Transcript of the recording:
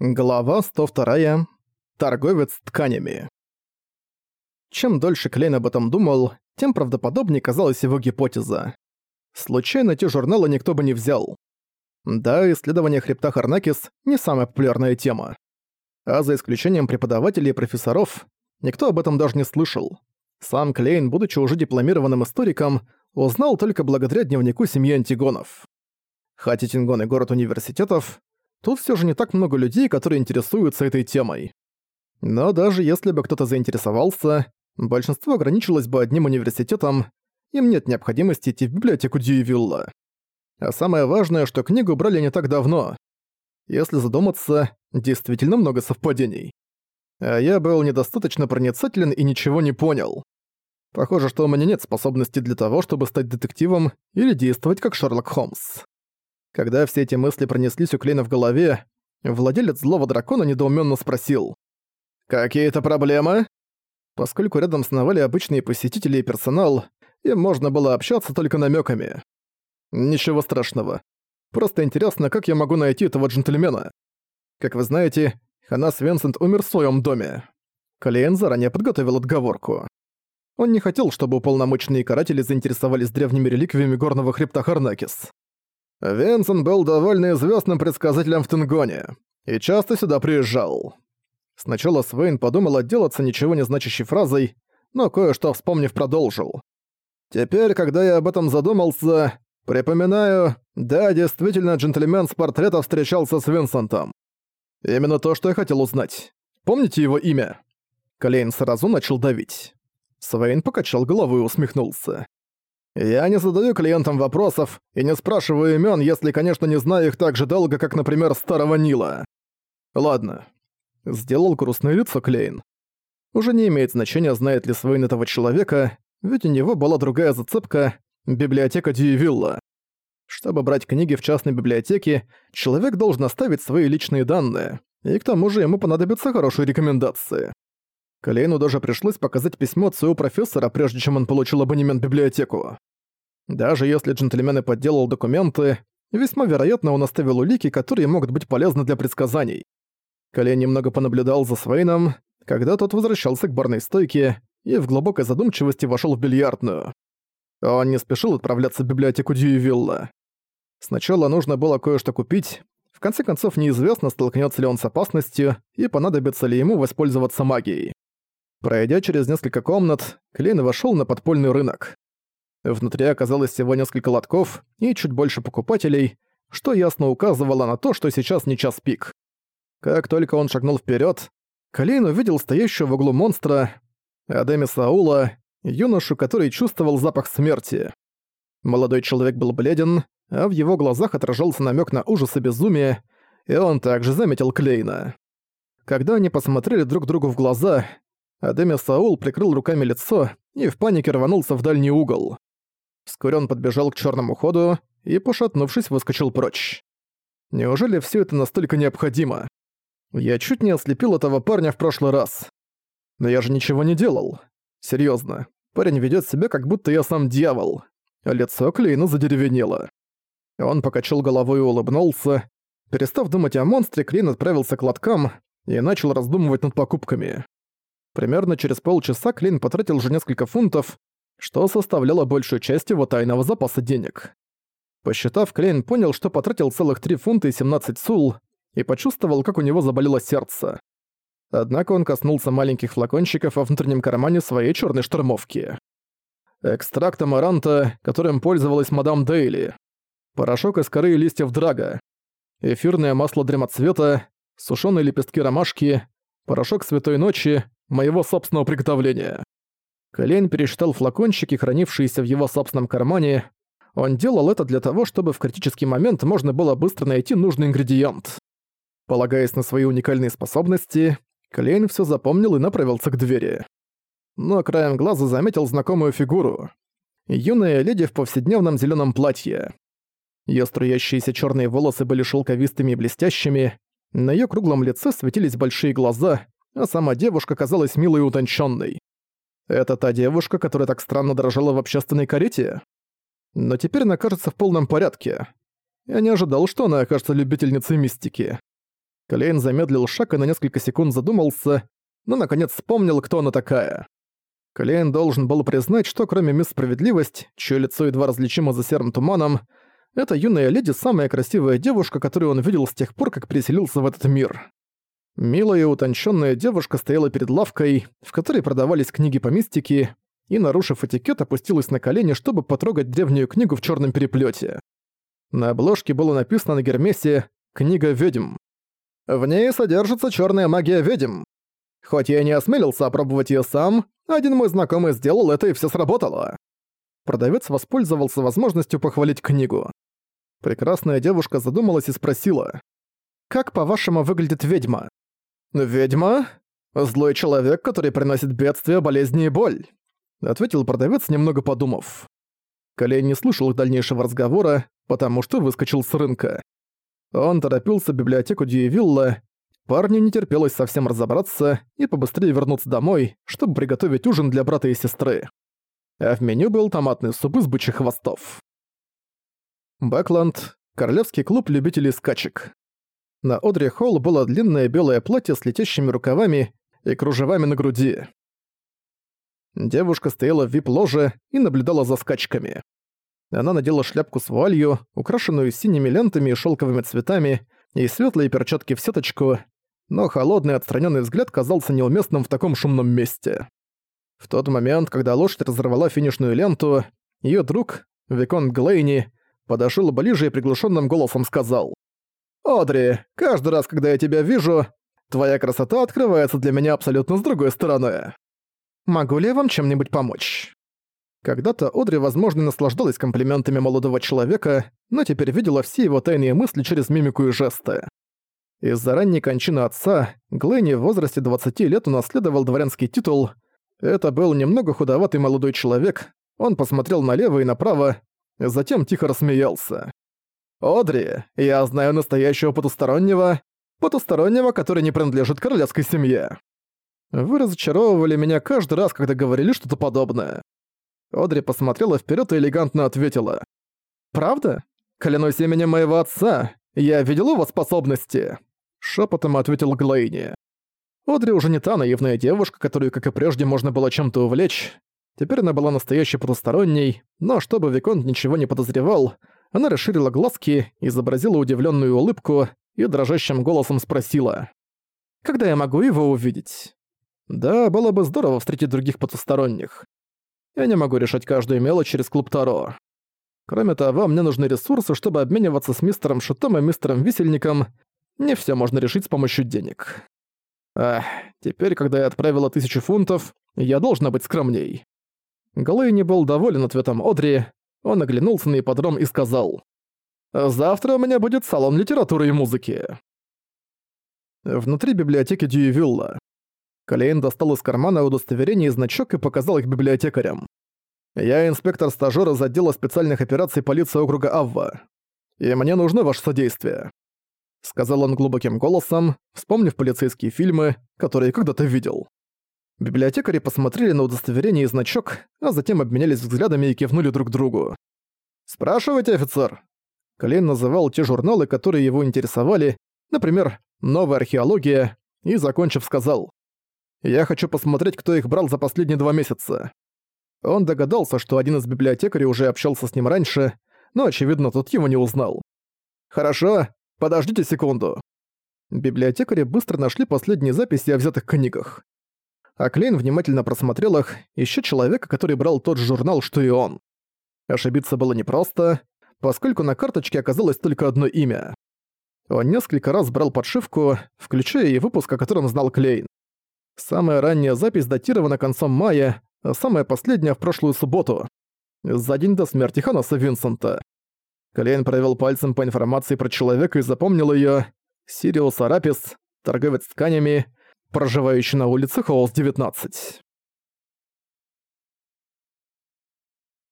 Глава 102. Торговец тканями. Чем дольше Клейн об этом думал, тем правдоподобнее казалась его гипотеза. Случайно те журналы никто бы не взял. Да, исследование хребта Харнакис — не самая популярная тема. А за исключением преподавателей и профессоров, никто об этом даже не слышал. Сам Клейн, будучи уже дипломированным историком, узнал только благодаря дневнику семьи Антигонов. Хотя Тингон и город университетов, Тут все же не так много людей, которые интересуются этой темой. Но даже если бы кто-то заинтересовался, большинство ограничилось бы одним университетом, им нет необходимости идти в библиотеку Дьюевилла. А самое важное, что книгу брали не так давно. Если задуматься, действительно много совпадений. А я был недостаточно проницателен и ничего не понял. Похоже, что у меня нет способности для того, чтобы стать детективом или действовать как Шерлок Холмс. Когда все эти мысли пронеслись у Клейна в голове, владелец злого дракона недоуменно спросил. «Какие-то проблемы?» Поскольку рядом сновали обычные посетители и персонал, им можно было общаться только намеками. Ничего страшного. Просто интересно, как я могу найти этого джентльмена. Как вы знаете, Ханас Винсент умер в своем доме. Клейн заранее подготовил отговорку. Он не хотел, чтобы уполномоченные каратели заинтересовались древними реликвиями горного хребта Харнакис. Винсент был довольно известным предсказателем в Тенгоне и часто сюда приезжал. Сначала Свейн подумал отделаться ничего не значащей фразой, но кое-что вспомнив продолжил. «Теперь, когда я об этом задумался, припоминаю, да, действительно, джентльмен с портрета встречался с Винсентом. Именно то, что я хотел узнать. Помните его имя?» Клейн сразу начал давить. Свейн покачал головой и усмехнулся. Я не задаю клиентам вопросов и не спрашиваю имен, если, конечно, не знаю их так же долго, как, например, Старого Нила. Ладно. Сделал грустное лицо Клейн. Уже не имеет значения, знает ли Свейн этого человека, ведь у него была другая зацепка — библиотека Дьювилла. Чтобы брать книги в частной библиотеке, человек должен оставить свои личные данные, и к тому же ему понадобятся хорошие рекомендации. Клейну даже пришлось показать письмо своего профессора, прежде чем он получил абонемент в библиотеку. Даже если джентльмен и подделал документы, весьма вероятно он оставил улики, которые могут быть полезны для предсказаний. Колен немного понаблюдал за Свейном, когда тот возвращался к барной стойке и в глубокой задумчивости вошел в бильярдную. Он не спешил отправляться в библиотеку Дьювилла. Сначала нужно было кое-что купить, в конце концов неизвестно, столкнется ли он с опасностью и понадобится ли ему воспользоваться магией. Пройдя через несколько комнат, Клейн вошел на подпольный рынок. Внутри оказалось всего несколько лотков и чуть больше покупателей, что ясно указывало на то, что сейчас не час пик. Как только он шагнул вперед, Калейн увидел стоящего в углу монстра, Адеми Саула, юношу, который чувствовал запах смерти. Молодой человек был бледен, а в его глазах отражался намек на ужас и безумие, и он также заметил Клейна. Когда они посмотрели друг другу в глаза, Адеми Саул прикрыл руками лицо и в панике рванулся в дальний угол. Вскоре он подбежал к черному ходу и, пошатнувшись, выскочил прочь. Неужели все это настолько необходимо? Я чуть не ослепил этого парня в прошлый раз. Но я же ничего не делал. Серьезно, парень ведет себя, как будто я сам дьявол. А лицо Клейна задеревенело. Он покачал головой и улыбнулся. Перестав думать о монстре, Клейн отправился к лоткам и начал раздумывать над покупками. Примерно через полчаса Клейн потратил уже несколько фунтов, что составляло большую часть его тайного запаса денег. Посчитав, Клейн понял, что потратил целых 3 фунта и 17 сул, и почувствовал, как у него заболело сердце. Однако он коснулся маленьких флакончиков во внутреннем кармане своей черной штормовки. Экстракт амаранта, которым пользовалась мадам Дейли. Порошок из коры и листьев драга. Эфирное масло дремоцвета, сушеные лепестки ромашки, порошок святой ночи, моего собственного приготовления. Колейн пересчитал флакончики, хранившиеся в его собственном кармане. Он делал это для того, чтобы в критический момент можно было быстро найти нужный ингредиент. Полагаясь на свои уникальные способности, Колейн все запомнил и направился к двери. Но краем глаза заметил знакомую фигуру. Юная леди в повседневном зеленом платье. Ее струящиеся черные волосы были шелковистыми и блестящими, на ее круглом лице светились большие глаза, а сама девушка казалась милой и утонченной. Это та девушка, которая так странно дрожала в общественной карете? Но теперь она кажется в полном порядке. Я не ожидал, что она окажется любительницей мистики. Клейн замедлил шаг и на несколько секунд задумался, но наконец вспомнил, кто она такая. Клейн должен был признать, что кроме мисс Справедливость, чье лицо едва различимо за серым туманом, эта юная леди самая красивая девушка, которую он видел с тех пор, как переселился в этот мир. Милая и утонченная девушка стояла перед лавкой, в которой продавались книги по мистике, и, нарушив этикет, опустилась на колени, чтобы потрогать древнюю книгу в черном переплете. На обложке было написано на гермесе «Книга ведьм». В ней содержится черная магия ведьм. Хоть я не осмелился опробовать ее сам, один мой знакомый сделал это и все сработало. Продавец воспользовался возможностью похвалить книгу. Прекрасная девушка задумалась и спросила. «Как, по-вашему, выглядит ведьма?» «Ведьма? Злой человек, который приносит бедствия, болезни и боль», ответил продавец, немного подумав. Колей не слушал дальнейшего разговора, потому что выскочил с рынка. Он торопился в библиотеку Дьюевилла, парню не терпелось совсем разобраться и побыстрее вернуться домой, чтобы приготовить ужин для брата и сестры. А в меню был томатный суп из бычьих хвостов. Бэкланд — королевский клуб любителей скачек. На Одри Холл было длинное белое платье с летящими рукавами и кружевами на груди. Девушка стояла в вип-ложе и наблюдала за скачками. Она надела шляпку с вуалью, украшенную синими лентами и шелковыми цветами, и светлые перчатки в сеточку, но холодный отстраненный взгляд казался неуместным в таком шумном месте. В тот момент, когда лошадь разорвала финишную ленту, ее друг, Викон Глейни, подошел ближе и приглушенным голосом сказал. «Одри, каждый раз, когда я тебя вижу, твоя красота открывается для меня абсолютно с другой стороны. Могу ли я вам чем-нибудь помочь?» Когда-то Одри, возможно, наслаждалась комплиментами молодого человека, но теперь видела все его тайные мысли через мимику и жесты. Из-за ранней кончины отца Глэни в возрасте 20 лет унаследовал дворянский титул. Это был немного худоватый молодой человек, он посмотрел налево и направо, затем тихо рассмеялся. «Одри, я знаю настоящего потустороннего, потустороннего, который не принадлежит королевской семье. Вы разочаровывали меня каждый раз, когда говорили что-то подобное. Одри посмотрела вперед и элегантно ответила. «Правда? Клянусь именем моего отца, я видел его способности!» Шепотом ответил Глейни. Одри уже не та наивная девушка, которую, как и прежде, можно было чем-то увлечь. Теперь она была настоящей потусторонней, но чтобы Виконт ничего не подозревал, она расширила глазки, изобразила удивленную улыбку и дрожащим голосом спросила. «Когда я могу его увидеть?» «Да, было бы здорово встретить других потусторонних. Я не могу решать каждую мелочь через клуб Таро. Кроме того, мне нужны ресурсы, чтобы обмениваться с мистером Шутом и мистером Висельником. Не все можно решить с помощью денег. Ах, теперь, когда я отправила тысячу фунтов, я должна быть скромней. Голый не был доволен ответом Одри. Он оглянулся на ипподром и сказал. «Завтра у меня будет салон литературы и музыки». Внутри библиотеки Дьювилла. Клейн достал из кармана удостоверение и значок и показал их библиотекарям. «Я инспектор-стажёр из отдела специальных операций полиции округа Авва. И мне нужно ваше содействие», — сказал он глубоким голосом, вспомнив полицейские фильмы, которые когда-то видел. Библиотекари посмотрели на удостоверение и значок, а затем обменялись взглядами и кивнули друг другу. «Спрашивайте, офицер!» Клейн называл те журналы, которые его интересовали, например, «Новая археология», и, закончив, сказал я хочу посмотреть, кто их брал за последние два месяца. Он догадался, что один из библиотекарей уже общался с ним раньше, но, очевидно, тот его не узнал. «Хорошо, подождите секунду». Библиотекари быстро нашли последние записи о взятых книгах. А Клейн внимательно просмотрел их, ища человека, который брал тот же журнал, что и он. Ошибиться было непросто, поскольку на карточке оказалось только одно имя. Он несколько раз брал подшивку, включая и выпуск, о котором знал Клейн. Самая ранняя запись датирована концом мая, а самая последняя в прошлую субботу, за день до смерти Ханаса Винсента. Клейн провел пальцем по информации про человека и запомнил ее. Сириус Арапис, торговец тканями, проживающий на улице Холлс 19.